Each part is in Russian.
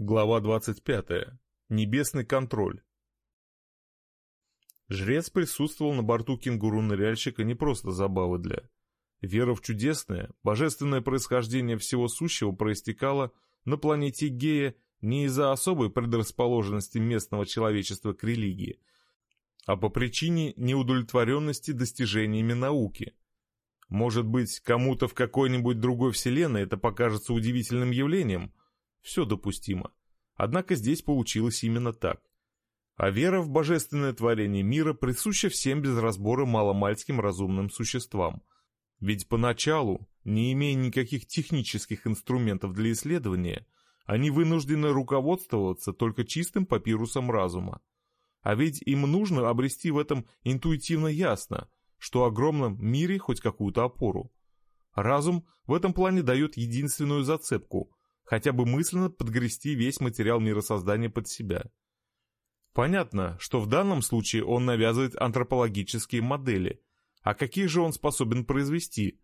Глава 25. Небесный контроль. Жрец присутствовал на борту кенгуру-ныряльщика не просто забавы для. Вера в чудесное, божественное происхождение всего сущего проистекала на планете Гея не из-за особой предрасположенности местного человечества к религии, а по причине неудовлетворенности достижениями науки. Может быть, кому-то в какой-нибудь другой вселенной это покажется удивительным явлением – все допустимо. Однако здесь получилось именно так. А вера в божественное творение мира присуща всем без разбора маломальским разумным существам. Ведь поначалу, не имея никаких технических инструментов для исследования, они вынуждены руководствоваться только чистым папирусом разума. А ведь им нужно обрести в этом интуитивно ясно, что огромном мире хоть какую-то опору. Разум в этом плане дает единственную зацепку, хотя бы мысленно подгрести весь материал миросоздания под себя. Понятно, что в данном случае он навязывает антропологические модели, а какие же он способен произвести?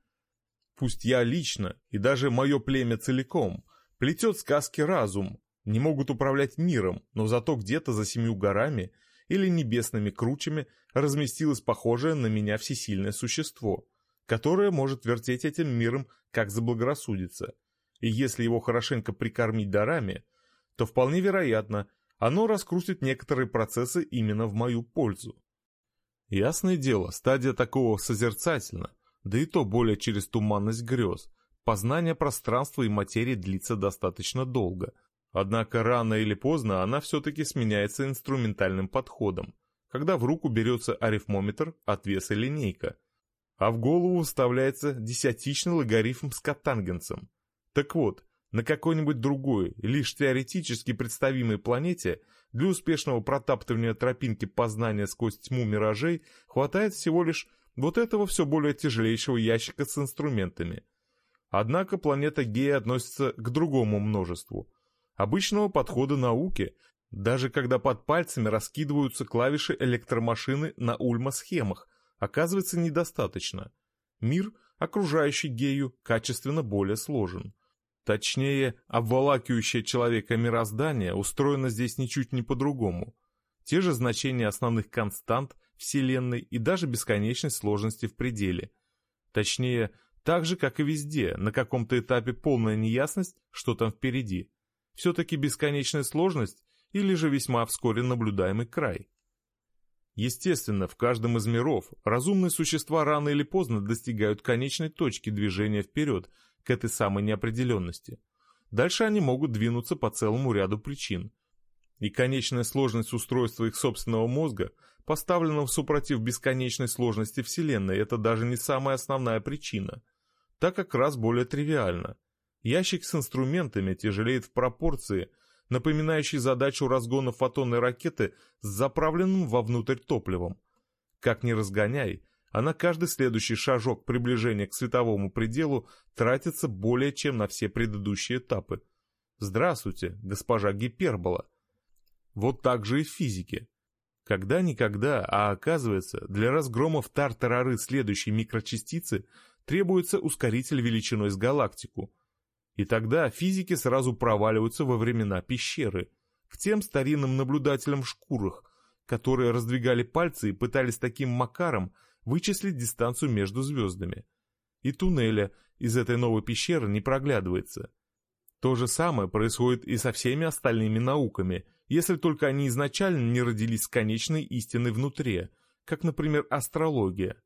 Пусть я лично, и даже мое племя целиком, плетет сказки разум, не могут управлять миром, но зато где-то за семью горами или небесными кручами разместилось похожее на меня всесильное существо, которое может вертеть этим миром как заблагорассудится – и если его хорошенько прикормить дарами, то вполне вероятно, оно раскрутит некоторые процессы именно в мою пользу. Ясное дело, стадия такого созерцательна, да и то более через туманность грез. Познание пространства и материи длится достаточно долго. Однако рано или поздно она все-таки сменяется инструментальным подходом, когда в руку берется арифмометр, отвес и линейка, а в голову вставляется десятичный логарифм с котангенсом. Так вот, на какой-нибудь другой, лишь теоретически представимой планете для успешного протаптывания тропинки познания сквозь тьму миражей хватает всего лишь вот этого все более тяжелейшего ящика с инструментами. Однако планета Гея относится к другому множеству. Обычного подхода науки, даже когда под пальцами раскидываются клавиши электромашины на ульма-схемах, оказывается недостаточно. Мир, окружающий Гею, качественно более сложен. Точнее, обволакивающее человека мироздание устроено здесь ничуть не по-другому. Те же значения основных констант Вселенной и даже бесконечность сложности в пределе. Точнее, так же, как и везде, на каком-то этапе полная неясность, что там впереди. Все-таки бесконечная сложность или же весьма вскоре наблюдаемый край. Естественно, в каждом из миров разумные существа рано или поздно достигают конечной точки движения вперед – к этой самой неопределенности. Дальше они могут двинуться по целому ряду причин. И конечная сложность устройства их собственного мозга, поставленного супротив бесконечной сложности Вселенной, это даже не самая основная причина. Так как раз более тривиально. Ящик с инструментами тяжелеет в пропорции, напоминающей задачу разгона фотонной ракеты с заправленным вовнутрь топливом. Как ни разгоняй, а на каждый следующий шажок приближения к световому пределу тратится более чем на все предыдущие этапы. Здравствуйте, госпожа Гипербола. Вот так же и в физике. Когда-никогда, а оказывается, для разгрома в тартарары следующей микрочастицы требуется ускоритель величиной с галактику. И тогда физики сразу проваливаются во времена пещеры, к тем старинным наблюдателям в шкурах, которые раздвигали пальцы и пытались таким макаром вычислить дистанцию между звездами. И туннеля из этой новой пещеры не проглядывается. То же самое происходит и со всеми остальными науками, если только они изначально не родились с конечной истиной внутри, как, например, астрология.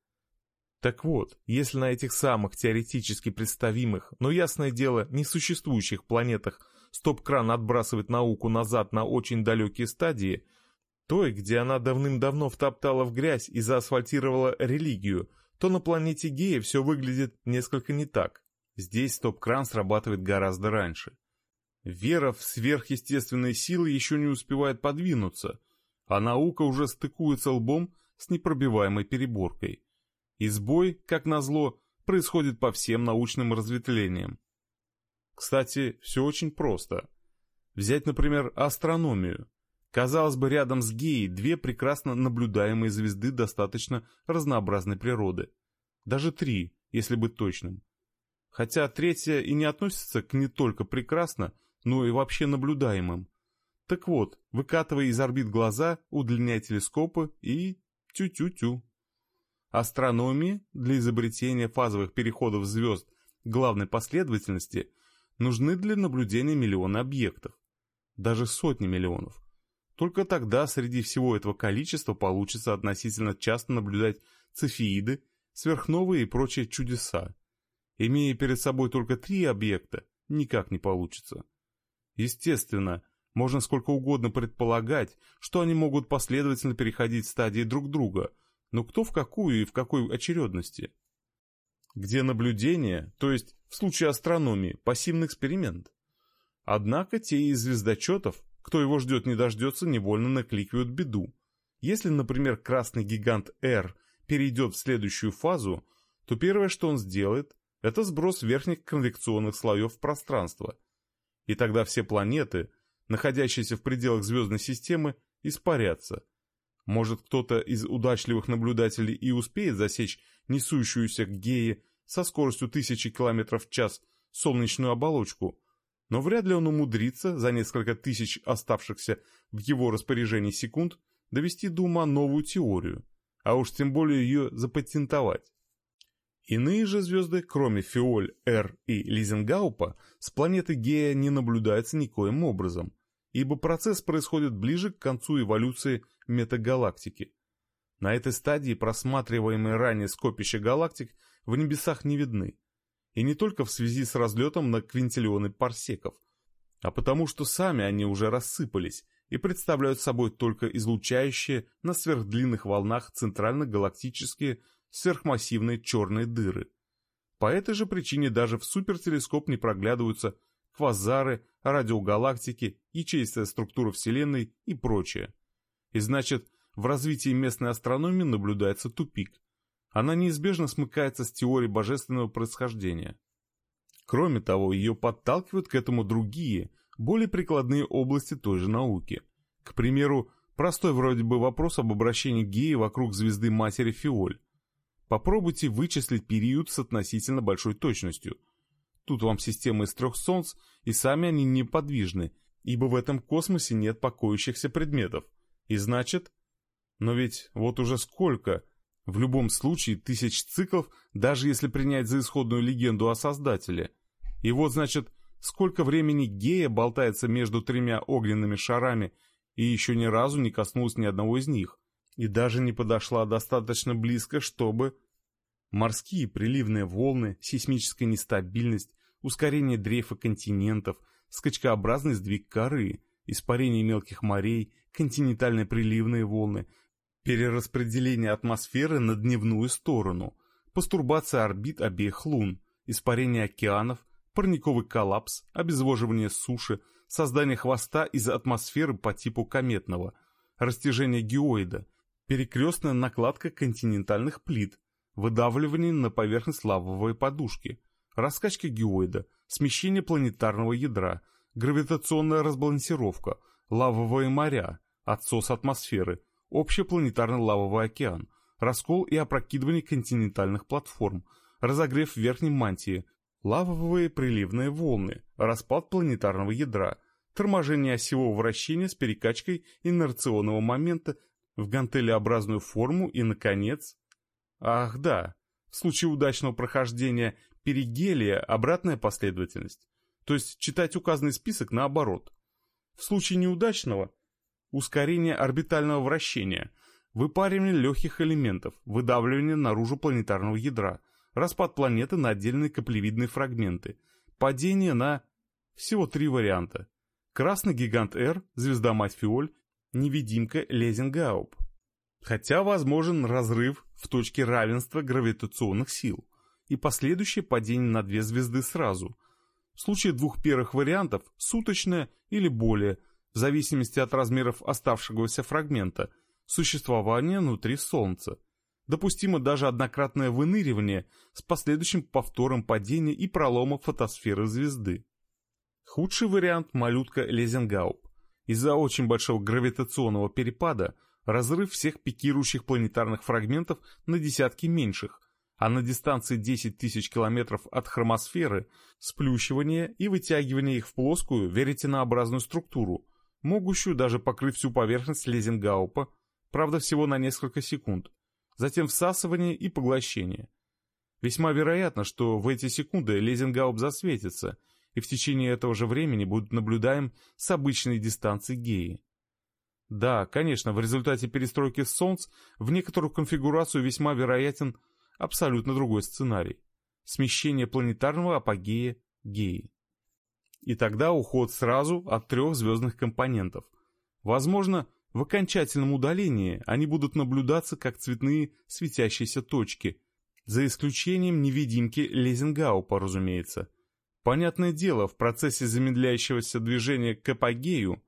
Так вот, если на этих самых теоретически представимых, но ясное дело, несуществующих планетах стоп-кран отбрасывает науку назад на очень далекие стадии – той, где она давным-давно втоптала в грязь и заасфальтировала религию, то на планете Гея все выглядит несколько не так. Здесь стоп-кран срабатывает гораздо раньше. Вера в сверхъестественные силы еще не успевает подвинуться, а наука уже стыкуется лбом с непробиваемой переборкой. И сбой, как назло, происходит по всем научным разветвлениям. Кстати, все очень просто. Взять, например, астрономию. Казалось бы, рядом с Геей две прекрасно наблюдаемые звезды достаточно разнообразной природы. Даже три, если быть точным. Хотя третья и не относится к не только прекрасно, но и вообще наблюдаемым. Так вот, выкатывая из орбит глаза, удлиняя телескопы и тю-тю-тю. Астрономии для изобретения фазовых переходов звезд главной последовательности нужны для наблюдения миллионы объектов, даже сотни миллионов. Только тогда среди всего этого количества получится относительно часто наблюдать цефеиды, сверхновые и прочие чудеса. Имея перед собой только три объекта, никак не получится. Естественно, можно сколько угодно предполагать, что они могут последовательно переходить стадии друг друга, но кто в какую и в какой очередности? Где наблюдение, то есть в случае астрономии, пассивный эксперимент. Однако те из звездочетов, кто его ждет не дождется, невольно накликивают беду. Если, например, красный гигант R перейдет в следующую фазу, то первое, что он сделает, это сброс верхних конвекционных слоев пространства. И тогда все планеты, находящиеся в пределах звездной системы, испарятся. Может, кто-то из удачливых наблюдателей и успеет засечь несущуюся к Гее со скоростью тысячи километров в час солнечную оболочку, но вряд ли он умудрится за несколько тысяч оставшихся в его распоряжении секунд довести до ума новую теорию, а уж тем более ее запатентовать. Иные же звезды, кроме Фиоль, Р и Лизенгаупа, с планеты Гея не наблюдаются никоим образом, ибо процесс происходит ближе к концу эволюции метагалактики. На этой стадии просматриваемые ранее скопища галактик в небесах не видны. И не только в связи с разлетом на квинтиллионы парсеков, а потому что сами они уже рассыпались и представляют собой только излучающие на сверхдлинных волнах центрально-галактические сверхмассивные черные дыры. По этой же причине даже в супертелескоп не проглядываются квазары, радиогалактики, ячеистая структура Вселенной и прочее. И значит, в развитии местной астрономии наблюдается тупик. Она неизбежно смыкается с теорией божественного происхождения. Кроме того, ее подталкивают к этому другие, более прикладные области той же науки. К примеру, простой вроде бы вопрос об обращении Геи вокруг звезды матери Фиоль. Попробуйте вычислить период с относительно большой точностью. Тут вам система из трех солнц, и сами они неподвижны, ибо в этом космосе нет покоящихся предметов. И значит... Но ведь вот уже сколько, в любом случае, тысяч циклов, даже если принять за исходную легенду о Создателе. И вот, значит, сколько времени Гея болтается между тремя огненными шарами и еще ни разу не коснулась ни одного из них и даже не подошла достаточно близко, чтобы... Морские приливные волны, сейсмическая нестабильность, ускорение дрейфа континентов, скачкообразный сдвиг коры, испарение мелких морей, континентальные приливные волны, перераспределение атмосферы на дневную сторону, постурбация орбит обеих лун, испарение океанов, парниковый коллапс, обезвоживание суши, создание хвоста из атмосферы по типу кометного, растяжение геоида – перекрестная накладка континентальных плит, выдавливание на поверхность лавовой подушки, раскачка геоида, смещение планетарного ядра, гравитационная разбалансировка, лавовые моря, отсос атмосферы, общий планетарный лавовый океан, раскол и опрокидывание континентальных платформ, разогрев верхней мантии, лавовые приливные волны, распад планетарного ядра, торможение осевого вращения с перекачкой инерционного момента в гантелеобразную форму и, наконец... Ах, да, в случае удачного прохождения перигелия обратная последовательность, то есть читать указанный список наоборот. В случае неудачного – ускорение орбитального вращения, выпаривание легких элементов, выдавливание наружу планетарного ядра, распад планеты на отдельные каплевидные фрагменты, падение на... Всего три варианта. Красный гигант R, звезда-мать Фиоль невидимка Лезенгауп. Хотя возможен разрыв в точке равенства гравитационных сил и последующее падение на две звезды сразу. В случае двух первых вариантов – суточное или более, в зависимости от размеров оставшегося фрагмента, существование внутри Солнца. Допустимо даже однократное выныривание с последующим повтором падения и пролома фотосферы звезды. Худший вариант – малютка Лезенгауп. Из-за очень большого гравитационного перепада разрыв всех пикирующих планетарных фрагментов на десятки меньших, а на дистанции 10 тысяч километров от хромосферы сплющивание и вытягивание их в плоскую веретенообразную структуру, могущую даже покрыть всю поверхность Лезенгаупа, правда всего на несколько секунд, затем всасывание и поглощение. Весьма вероятно, что в эти секунды Лезенгауп засветится, и в течение этого же времени будут наблюдаем с обычной дистанции геи. Да, конечно, в результате перестройки Солнц в некоторую конфигурацию весьма вероятен абсолютно другой сценарий. Смещение планетарного апогея Геи. И тогда уход сразу от трех звездных компонентов. Возможно, в окончательном удалении они будут наблюдаться как цветные светящиеся точки, за исключением невидимки Лезенгаупа, разумеется. Понятное дело, в процессе замедляющегося движения к апогею,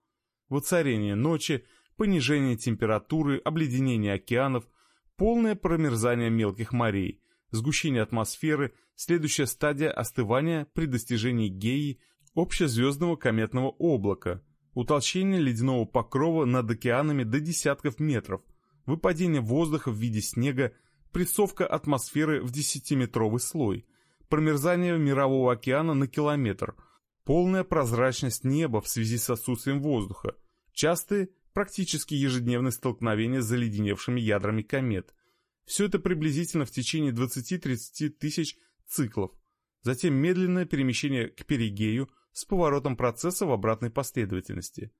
воцарение ночи, понижение температуры, обледенение океанов – полное промерзание мелких морей, сгущение атмосферы, следующая стадия остывания при достижении геи общезвездного кометного облака, утолщение ледяного покрова над океанами до десятков метров, выпадение воздуха в виде снега, прессовка атмосферы в десятиметровый слой, промерзание мирового океана на километр, полная прозрачность неба в связи с отсутствием воздуха, частые практически ежедневные столкновения с заледеневшими ядрами комет. Все это приблизительно в течение 20-30 тысяч циклов. Затем медленное перемещение к перигею с поворотом процесса в обратной последовательности.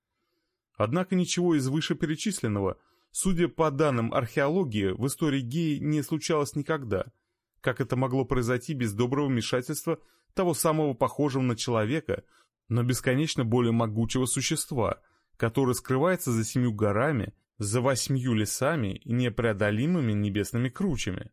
Однако ничего из вышеперечисленного, судя по данным археологии, в истории геи не случалось никогда. Как это могло произойти без доброго вмешательства того самого похожего на человека, но бесконечно более могучего существа – который скрывается за семью горами, за восьмью лесами и непреодолимыми небесными кручами.